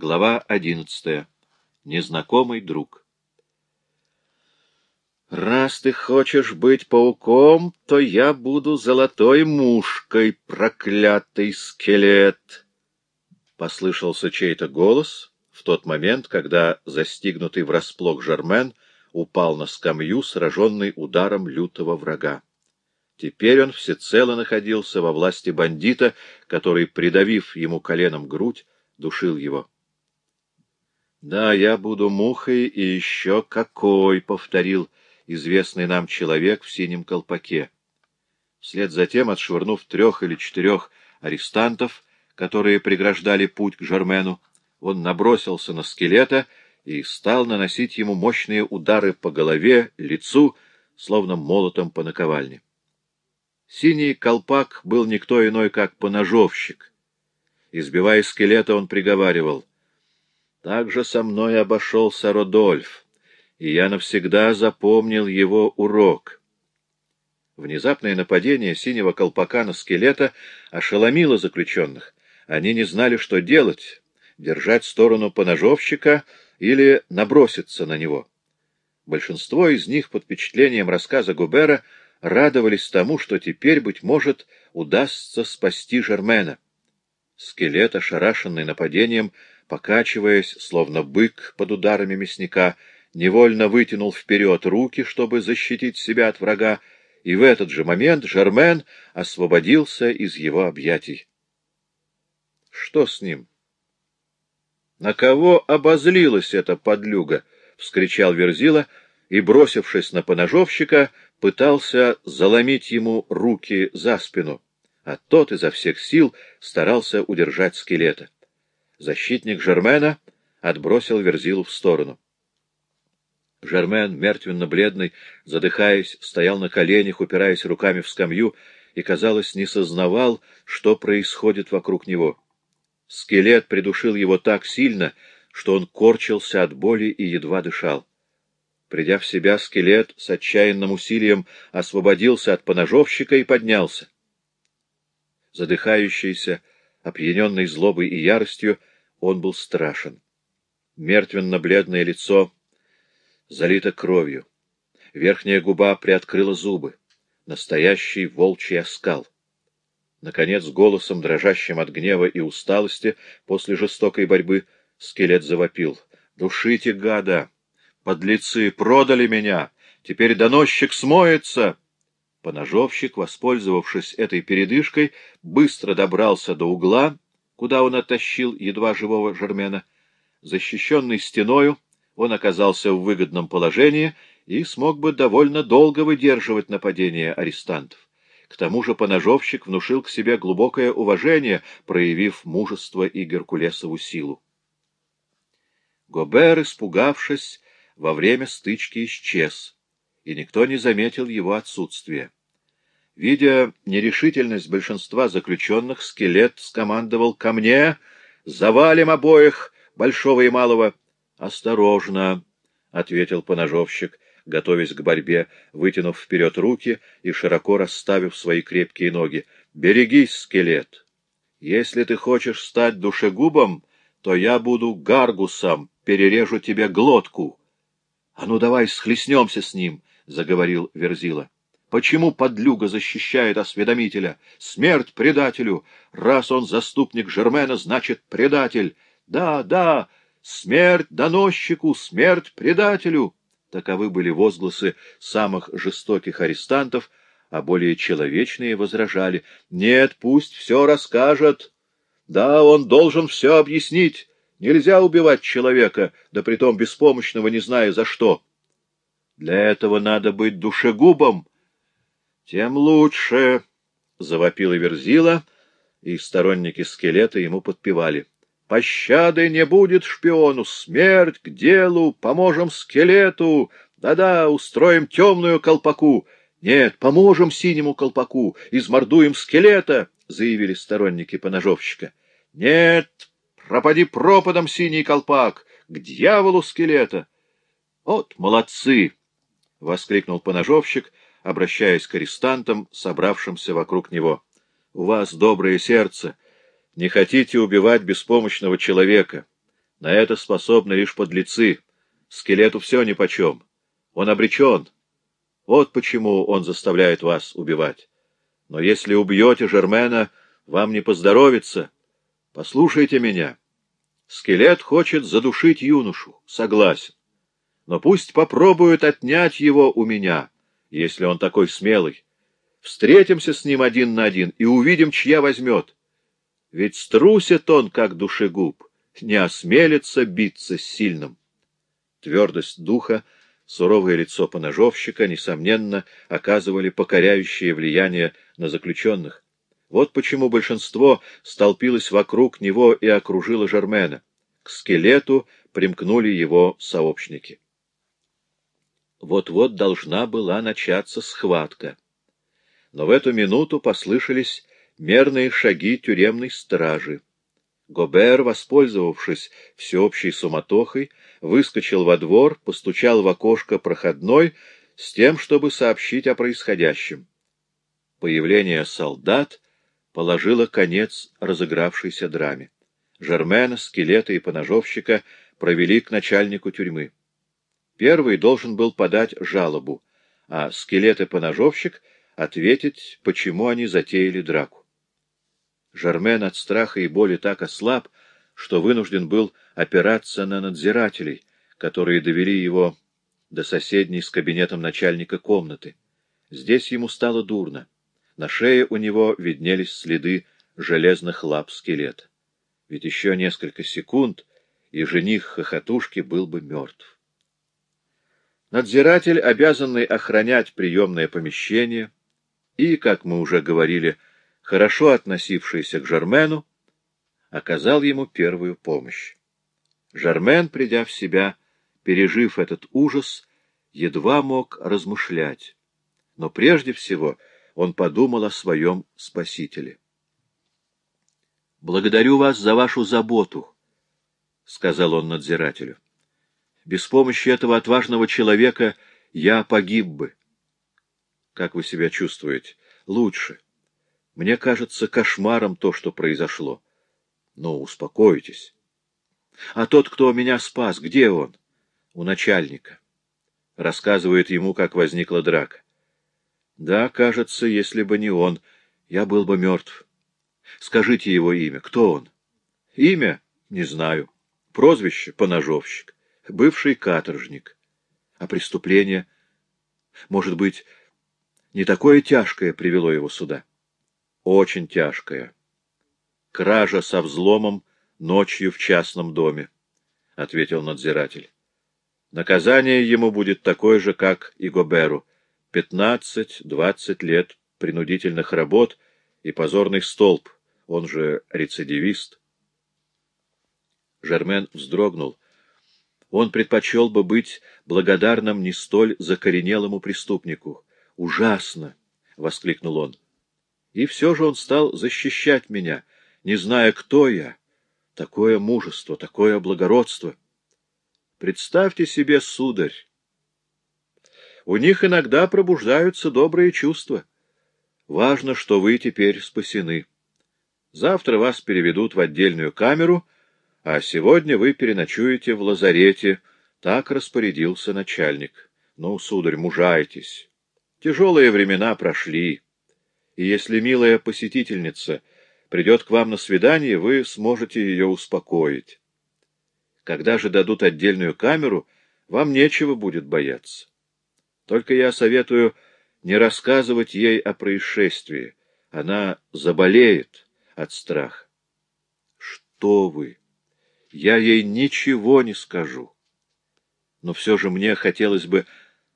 Глава одиннадцатая. Незнакомый друг. «Раз ты хочешь быть пауком, то я буду золотой мушкой, проклятый скелет!» Послышался чей-то голос в тот момент, когда застигнутый врасплох Жермен упал на скамью, сраженный ударом лютого врага. Теперь он всецело находился во власти бандита, который, придавив ему коленом грудь, душил его. «Да, я буду мухой и еще какой!» — повторил известный нам человек в синем колпаке. Вслед за тем, отшвырнув трех или четырех арестантов, которые преграждали путь к Жермену, он набросился на скелета и стал наносить ему мощные удары по голове, лицу, словно молотом по наковальне. Синий колпак был никто иной, как поножовщик. Избивая скелета, он приговаривал — так же со мной обошелся Родольф, и я навсегда запомнил его урок. Внезапное нападение синего колпака на скелета ошеломило заключенных. Они не знали, что делать — держать сторону поножовщика или наброситься на него. Большинство из них под впечатлением рассказа Губера радовались тому, что теперь, быть может, удастся спасти Жермена. Скелет, ошарашенный нападением, покачиваясь, словно бык под ударами мясника, невольно вытянул вперед руки, чтобы защитить себя от врага, и в этот же момент Жермен освободился из его объятий. Что с ним? — На кого обозлилась эта подлюга? — вскричал Верзила и, бросившись на поножовщика, пытался заломить ему руки за спину, а тот изо всех сил старался удержать скелета. Защитник Жермена отбросил Верзилу в сторону. Жермен, мертвенно-бледный, задыхаясь, стоял на коленях, упираясь руками в скамью, и, казалось, не сознавал, что происходит вокруг него. Скелет придушил его так сильно, что он корчился от боли и едва дышал. Придя в себя, скелет с отчаянным усилием освободился от поножовщика и поднялся. Задыхающийся, опьяненный злобой и яростью, он был страшен. Мертвенно-бледное лицо залито кровью. Верхняя губа приоткрыла зубы. Настоящий волчий оскал. Наконец, голосом, дрожащим от гнева и усталости после жестокой борьбы, скелет завопил. «Душите, гада! Подлецы продали меня! Теперь доносчик смоется!» Поножовщик, воспользовавшись этой передышкой, быстро добрался до угла куда он оттащил едва живого Жермена. Защищенный стеною, он оказался в выгодном положении и смог бы довольно долго выдерживать нападение арестантов. К тому же поножовщик внушил к себе глубокое уважение, проявив мужество и геркулесову силу. Гобер, испугавшись, во время стычки исчез, и никто не заметил его отсутствия. Видя нерешительность большинства заключенных, скелет скомандовал ко мне, завалим обоих, большого и малого. — Осторожно, — ответил поножовщик, готовясь к борьбе, вытянув вперед руки и широко расставив свои крепкие ноги. — Берегись, скелет! Если ты хочешь стать душегубом, то я буду гаргусом, перережу тебе глотку. — А ну давай схлестнемся с ним, — заговорил Верзила. Почему подлюга защищает осведомителя? Смерть предателю! Раз он заступник Жермена, значит предатель. Да, да, смерть доносчику, смерть предателю! Таковы были возгласы самых жестоких арестантов, а более человечные возражали. Нет, пусть все расскажет. Да, он должен все объяснить. Нельзя убивать человека, да притом беспомощного, не зная за что. Для этого надо быть душегубом, тем лучше, — завопила Верзила, и сторонники скелета ему подпевали. Пощады не будет шпиону, смерть к делу, поможем скелету, да-да, устроим темную колпаку. Нет, поможем синему колпаку, измордуем скелета, — заявили сторонники поножовщика. Нет, пропади пропадом синий колпак, к дьяволу скелета. Вот молодцы! — воскликнул поножовщик, обращаясь к арестантам, собравшимся вокруг него. — У вас доброе сердце. Не хотите убивать беспомощного человека. На это способны лишь подлецы. Скелету все нипочем. Он обречен. Вот почему он заставляет вас убивать. Но если убьете Жермена, вам не поздоровится. Послушайте меня. Скелет хочет задушить юношу. Согласен. Но пусть попробует отнять его у меня, если он такой смелый. Встретимся с ним один на один и увидим, чья возьмет. Ведь струсит он, как душегуб, не осмелится биться с сильным. Твердость духа, суровое лицо поножовщика, несомненно, оказывали покоряющее влияние на заключенных. Вот почему большинство столпилось вокруг него и окружило Жермена. К скелету примкнули его сообщники. Вот-вот должна была начаться схватка. Но в эту минуту послышались мерные шаги тюремной стражи. Гобер, воспользовавшись всеобщей суматохой, выскочил во двор, постучал в окошко проходной с тем, чтобы сообщить о происходящем. Появление солдат положило конец разыгравшейся драме. Жермена, скелета и поножовщика провели к начальнику тюрьмы. Первый должен был подать жалобу, а скелет и поножовщик ответить, почему они затеяли драку. Жермен от страха и боли так ослаб, что вынужден был опираться на надзирателей, которые довели его до соседней с кабинетом начальника комнаты. Здесь ему стало дурно. На шее у него виднелись следы железных лап скелета. Ведь еще несколько секунд, и жених хохотушки был бы мертв. Надзиратель, обязанный охранять приемное помещение и, как мы уже говорили, хорошо относившийся к Жермену, оказал ему первую помощь. Жермен, придя в себя, пережив этот ужас, едва мог размышлять. Но прежде всего он подумал о своем спасителе. «Благодарю вас за вашу заботу», — сказал он надзирателю. Без помощи этого отважного человека я погиб бы. Как вы себя чувствуете? Лучше. Мне кажется кошмаром то, что произошло. Ну, успокойтесь. А тот, кто меня спас, где он? У начальника. Рассказывает ему, как возникла драка. Да, кажется, если бы не он, я был бы мертв. Скажите его имя. Кто он? Имя? Не знаю. Прозвище? Поножовщик бывший каторжник. А преступление, может быть, не такое тяжкое привело его сюда? Очень тяжкое. Кража со взломом ночью в частном доме, — ответил надзиратель. Наказание ему будет такое же, как и Гоберу. Пятнадцать-двадцать лет принудительных работ и позорный столб, он же рецидивист. Жермен вздрогнул — он предпочел бы быть благодарным не столь закоренелому преступнику. «Ужасно!» — воскликнул он. «И все же он стал защищать меня, не зная, кто я. Такое мужество, такое благородство. Представьте себе, сударь, у них иногда пробуждаются добрые чувства. Важно, что вы теперь спасены. Завтра вас переведут в отдельную камеру — а сегодня вы переночуете в лазарете, так распорядился начальник. Ну, сударь, мужайтесь. Тяжелые времена прошли, и если милая посетительница придет к вам на свидание, вы сможете ее успокоить. Когда же дадут отдельную камеру, вам нечего будет бояться. Только я советую не рассказывать ей о происшествии. Она заболеет от страха. Что вы? Я ей ничего не скажу. Но все же мне хотелось бы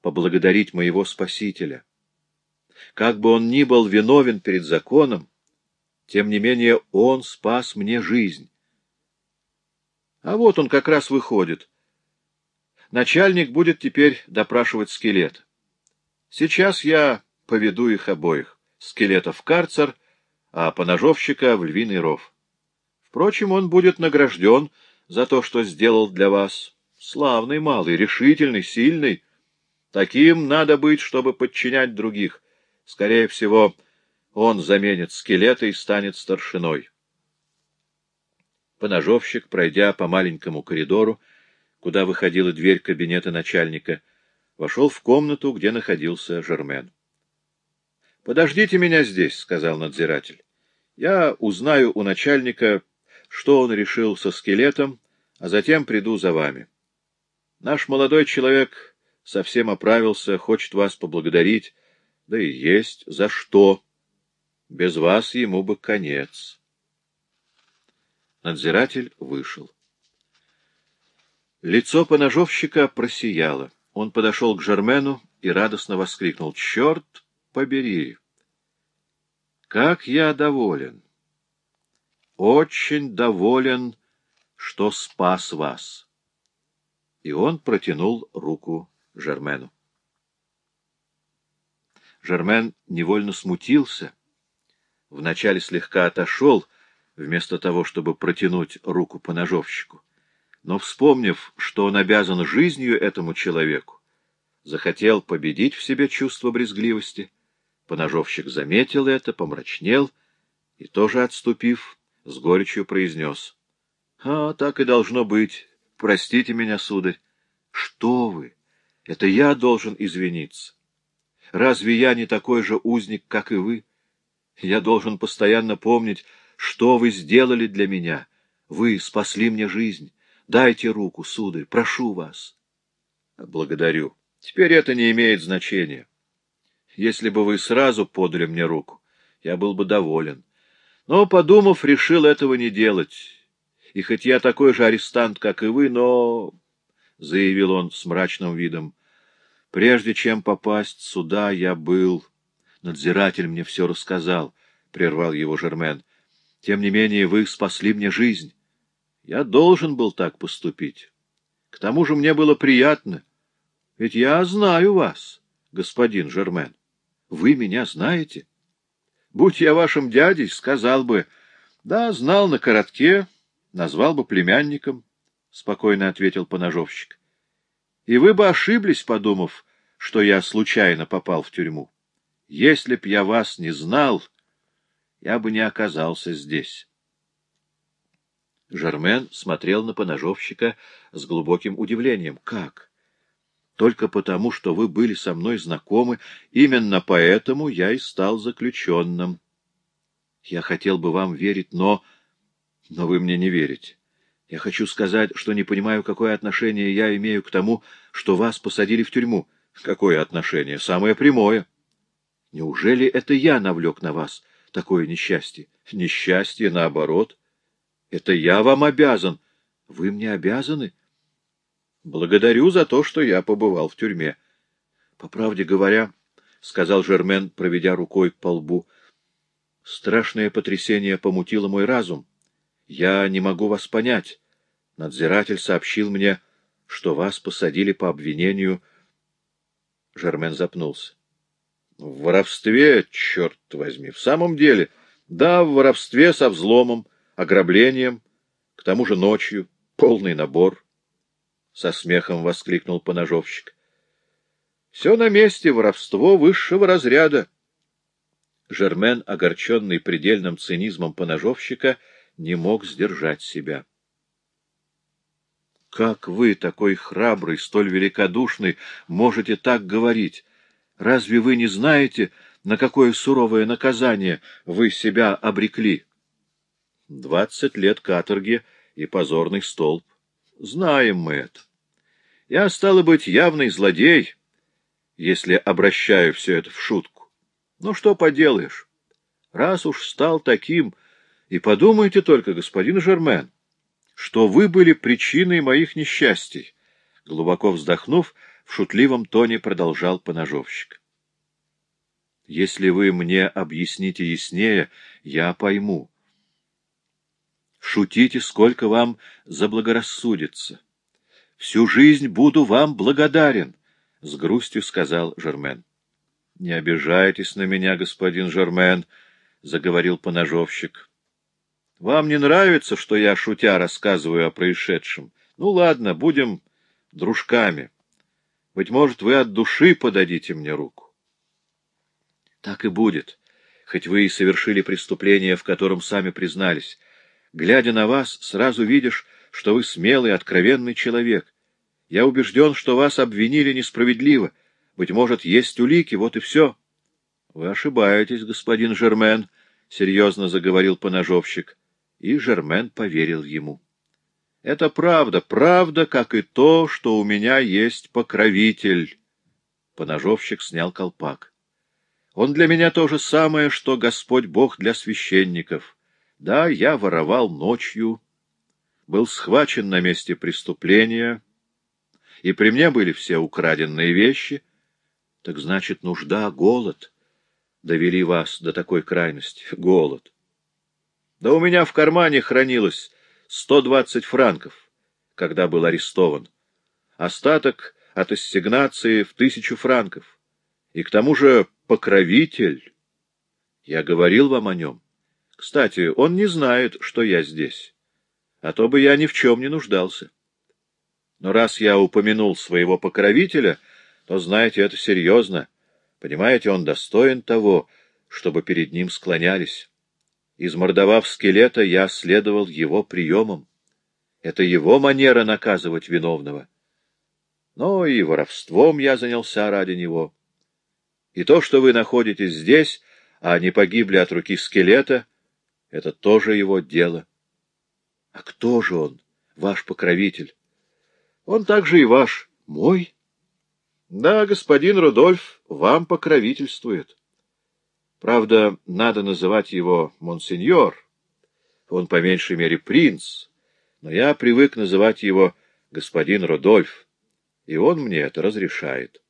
поблагодарить моего Спасителя. Как бы он ни был виновен перед законом, тем не менее он спас мне жизнь. А вот он как раз выходит. Начальник будет теперь допрашивать скелет. Сейчас я поведу их обоих, скелета в карцер, а поножовщика в львиный ров. Впрочем, он будет награжден за то, что сделал для вас. Славный малый, решительный, сильный. Таким надо быть, чтобы подчинять других. Скорее всего, он заменит скелета и станет старшиной. Поножовщик, пройдя по маленькому коридору, куда выходила дверь кабинета начальника, вошел в комнату, где находился Жермен. — Подождите меня здесь, — сказал надзиратель. — Я узнаю у начальника, что он решил со скелетом, а затем приду за вами. Наш молодой человек совсем оправился, хочет вас поблагодарить, да и есть за что. Без вас ему бы конец. Надзиратель вышел. Лицо поножовщика просияло. Он подошел к Жермену и радостно воскликнул. — Черт побери! Как я доволен! Очень доволен, что спас вас! И он протянул руку Жермену. Жермен невольно смутился, вначале слегка отошел, вместо того, чтобы протянуть руку по ножовщику. Но, вспомнив, что он обязан жизнью этому человеку, захотел победить в себе чувство брезгливости. Поножовщик заметил это, помрачнел и, тоже отступив, с горечью произнес. — А, так и должно быть. Простите меня, сударь. — Что вы? Это я должен извиниться. Разве я не такой же узник, как и вы? Я должен постоянно помнить, что вы сделали для меня? Вы спасли мне жизнь. Дайте руку, сударь, прошу вас. Благодарю. Теперь это не имеет значения. Если бы вы сразу подали мне руку, я был бы доволен. Но, подумав, решил этого не делать. И хоть я такой же арестант, как и вы, но, — заявил он с мрачным видом, — прежде чем попасть сюда, я был... Надзиратель мне все рассказал, — прервал его Жермен. Тем не менее, вы спасли мне жизнь. Я должен был так поступить. К тому же мне было приятно. Ведь я знаю вас, господин Жермен. Вы меня знаете. Будь я вашим дядей, сказал бы, да, знал на коротке, назвал бы племянником, — спокойно ответил поножовщик. И вы бы ошиблись, подумав, что я случайно попал в тюрьму. Если б я вас не знал я бы не оказался здесь. Жермен смотрел на поножовщика с глубоким удивлением. — Как? Только потому, что вы были со мной знакомы, именно поэтому я и стал заключенным. Я хотел бы вам верить, но... Но вы мне не верите. Я хочу сказать, что не понимаю, какое отношение я имею к тому, что вас посадили в тюрьму. Какое отношение? Самое прямое. Неужели это я навлек на вас такое несчастье? Несчастье, наоборот. Это я вам обязан. Вы мне обязаны? Благодарю за то, что я побывал в тюрьме. По правде говоря, — сказал Жермен, проведя рукой по лбу, — страшное потрясение помутило мой разум. Я не могу вас понять. Надзиратель сообщил мне, что вас посадили по обвинению... Жермен запнулся. В воровстве, черт возьми, в самом деле. Да, в воровстве со взломом, ограблением, к тому же ночью, полный набор. Со смехом воскликнул поножовщик. Все на месте, воровство высшего разряда. Жермен, огорченный предельным цинизмом поножовщика, не мог сдержать себя. — Как вы, такой храбрый, столь великодушный, можете так говорить? Разве вы не знаете, на какое суровое наказание вы себя обрекли? Двадцать лет каторги и позорный столб. Знаем мы это. Я, стало быть, явный злодей, если обращаю все это в шутку. Ну, что поделаешь? Раз уж стал таким, и подумайте только, господин Жермен, что вы были причиной моих несчастий. Глубоко вздохнув, в шутливом тоне продолжал поножовщик. Если вы мне объясните яснее, я пойму. Шутите, сколько вам заблагорассудится. Всю жизнь буду вам благодарен, — с грустью сказал Жермен. — Не обижайтесь на меня, господин Жермен, — заговорил поножовщик. — Вам не нравится, что я, шутя, рассказываю о происшедшем? Ну, ладно, будем дружками. — быть может, вы от души подадите мне руку. Так и будет, хоть вы и совершили преступление, в котором сами признались. Глядя на вас, сразу видишь, что вы смелый, откровенный человек. Я убежден, что вас обвинили несправедливо. Быть может, есть улики, вот и все. — Вы ошибаетесь, господин Жермен, — серьезно заговорил поножовщик. И Жермен поверил ему. — Это правда, правда, как и то, что у меня есть покровитель. Поножовщик снял колпак. — Он для меня то же самое, что Господь Бог для священников. Да, я воровал ночью, был схвачен на месте преступления, и при мне были все украденные вещи. Так значит, нужда, голод довели вас до такой крайности. Голод. Да у меня в кармане хранилось сто двадцать франков, когда был арестован. Остаток от ассигнации в тысячу франков. И к тому же покровитель. Я говорил вам о нем. Кстати, он не знает, что я здесь. А то бы я ни в чем не нуждался. Но раз я упомянул своего покровителя, то, знаете, это серьезно. Понимаете, он достоин того, чтобы перед ним склонялись. Измордовав скелета, я следовал его приемам. Это его манера наказывать виновного. Но и воровством я занялся ради него. И то, что вы находитесь здесь, а не погибли от руки скелета, это тоже его дело. А кто же он, ваш покровитель? Он также и ваш. Мой? Да, господин Рудольф вам покровительствует. Правда, надо называть его монсеньор. Он, по меньшей мере, принц. Но я привык называть его господин Рудольф, и он мне это разрешает.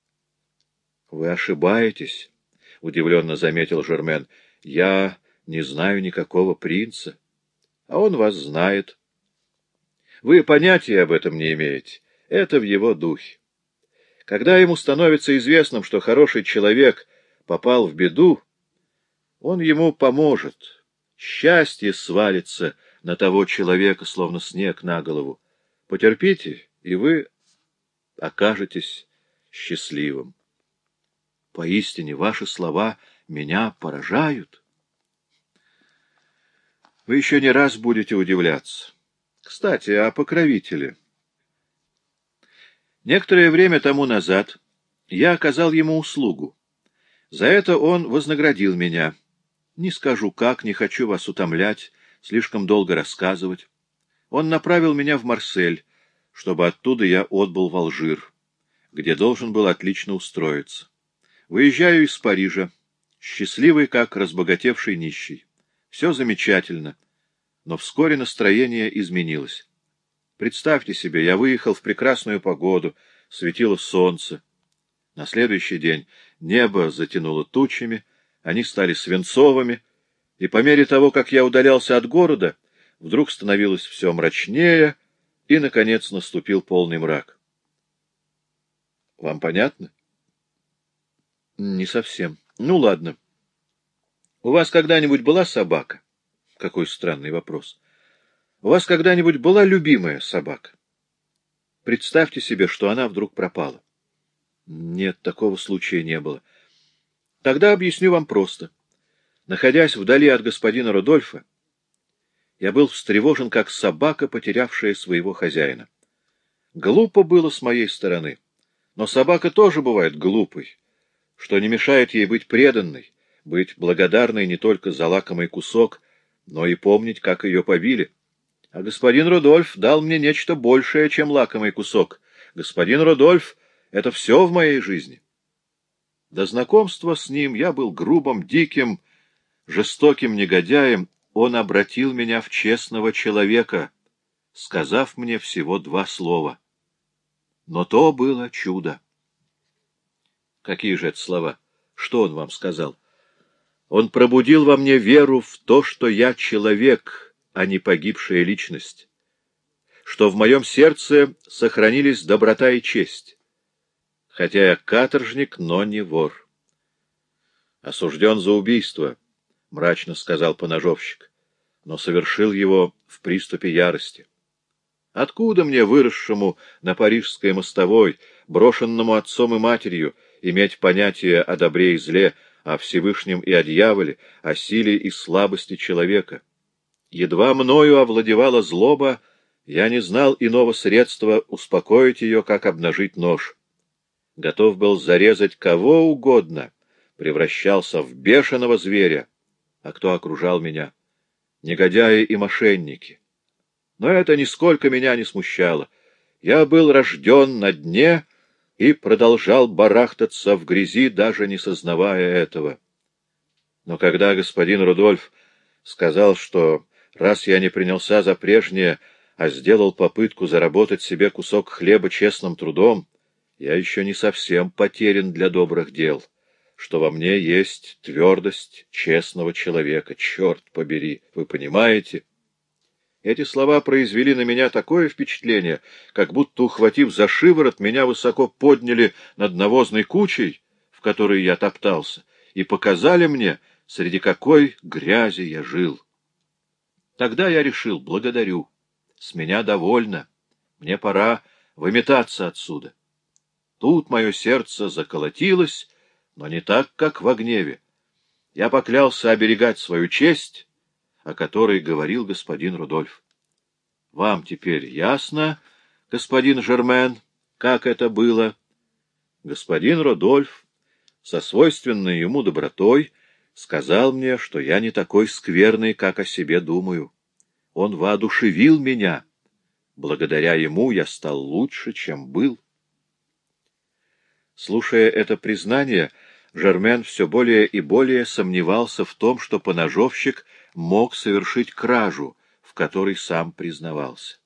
— Вы ошибаетесь, — удивленно заметил Жермен. — Я не знаю никакого принца, а он вас знает. Вы понятия об этом не имеете. Это в его духе. Когда ему становится известным, что хороший человек попал в беду, он ему поможет. Счастье свалится на того человека, словно снег на голову. Потерпите, и вы окажетесь счастливым. Поистине, ваши слова меня поражают. Вы еще не раз будете удивляться. Кстати, о покровителе. Некоторое время тому назад я оказал ему услугу. За это он вознаградил меня. Не скажу как, не хочу вас утомлять, слишком долго рассказывать. Он направил меня в Марсель, чтобы оттуда я отбыл в Алжир, где должен был отлично устроиться. Выезжаю из Парижа, счастливый, как разбогатевший нищий. Все замечательно, но вскоре настроение изменилось. Представьте себе, я выехал в прекрасную погоду, светило солнце. На следующий день небо затянуло тучами, они стали свинцовыми, и по мере того, как я удалялся от города, вдруг становилось все мрачнее, и, наконец, наступил полный мрак. Вам понятно? Не совсем. Ну, ладно. У вас когда-нибудь была собака? Какой странный вопрос. У вас когда-нибудь была любимая собака? Представьте себе, что она вдруг пропала. Нет, такого случая не было. Тогда объясню вам просто. Находясь вдали от господина Рудольфа, я был встревожен, как собака, потерявшая своего хозяина. Глупо было с моей стороны, но собака тоже бывает глупой, что не мешает ей быть преданной, быть благодарной не только за лакомый кусок, но и помнить, как ее побили. А господин Рудольф дал мне нечто большее, чем лакомый кусок. Господин Рудольф — это все в моей жизни. До знакомства с ним я был грубым, диким, жестоким негодяем. Он обратил меня в честного человека, сказав мне всего два слова. Но то было чудо. Какие же это слова? Что он вам сказал? Он пробудил во мне веру в то, что я человек, а не погибшая личность, что в моем сердце сохранились доброта и честь, хотя я каторжник, но не вор. Осужден за убийство, — мрачно сказал поножовщик, но совершил его в приступе ярости. Откуда мне, выросшему на парижской мостовой, брошенному отцом и матерью, иметь понятие о добре и зле, о Всевышнем и о дьяволе, о силе и слабости человека. Едва мною овладевала злоба, я не знал иного средства успокоить ее, как обнажить нож. Готов был зарезать кого угодно, превращался в бешеного зверя. А кто окружал меня? Негодяи и мошенники. Но это нисколько меня не смущало. Я был рожден на дне и продолжал барахтаться в грязи, даже не сознавая этого. Но когда господин Рудольф сказал, что раз я не принялся за прежнее, а сделал попытку заработать себе кусок хлеба честным трудом, я еще не совсем потерян для добрых дел, что во мне есть твердость честного человека. Черт побери, вы понимаете? Эти слова произвели на меня такое впечатление, как будто, ухватив за шиворот, меня высоко подняли над навозной кучей, в которой я топтался, и показали мне, среди какой грязи я жил. Тогда я решил, благодарю. С меня довольно. Мне пора выметаться отсюда. Тут мое сердце заколотилось, но не так, как в гневе. Я поклялся оберегать свою честь, о которой говорил господин Рудольф. Вам теперь ясно, господин Жермен, как это было? Господин Рудольф со свойственной ему добротой сказал мне, что я не такой скверный, как о себе думаю. Он воодушевил меня. Благодаря ему я стал лучше, чем был. Слушая это признание, Жермен все более и более сомневался в том, что поножовщик мог совершить кражу, в которой сам признавался.